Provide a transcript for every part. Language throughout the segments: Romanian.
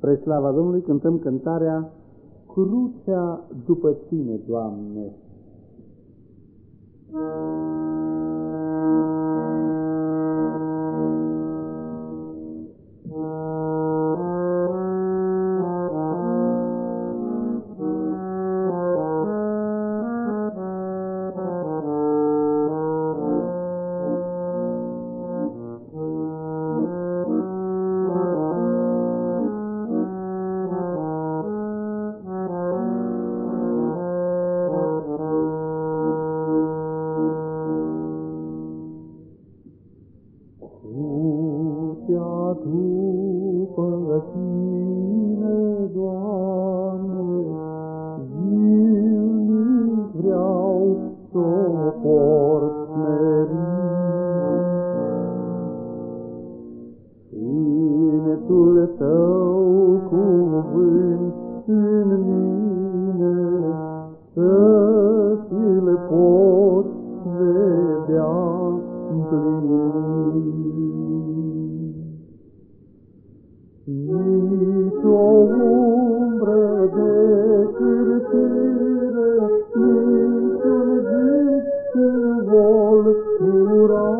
Spre slava Domnului cântăm cântarea Crucea după tine, Doamne. Crucea după tine, Doamne, zilnic vreau să o port smerit. Sunetul tău Nici o umbră de cârtire, nici un gând în vol mura.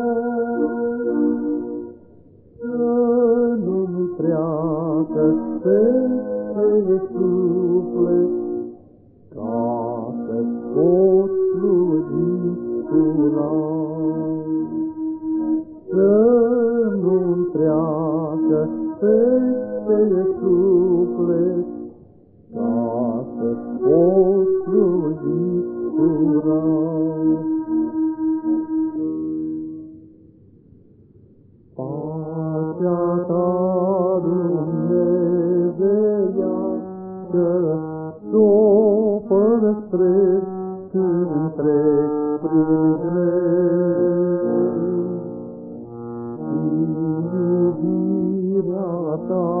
Să nu-mi treacă peste suflet, ca să-ți pot sluji curat. Să nu-mi treacă peste suflet, ca să-ți pot sluji curat. Pacea ta Dumnezeiască, s-o păstrez când trec prin greu. Iubirea ta,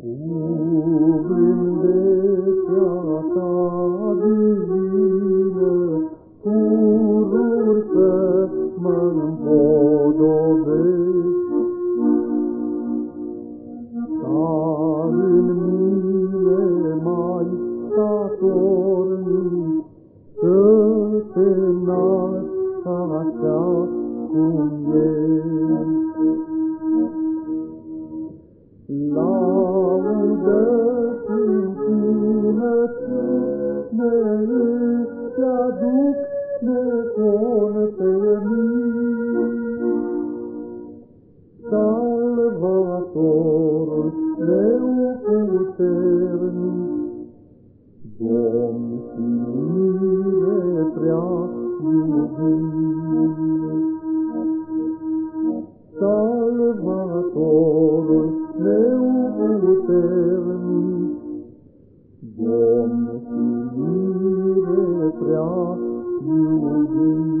Cuvindețea ta divină, pururi să mă împodobesc. Ca în mine mai statornic, să te nasc așa cum ești. îți aduc necon pe Salvatorul meu puternic, Domn și mie prea iubit. Salvatorul you will be.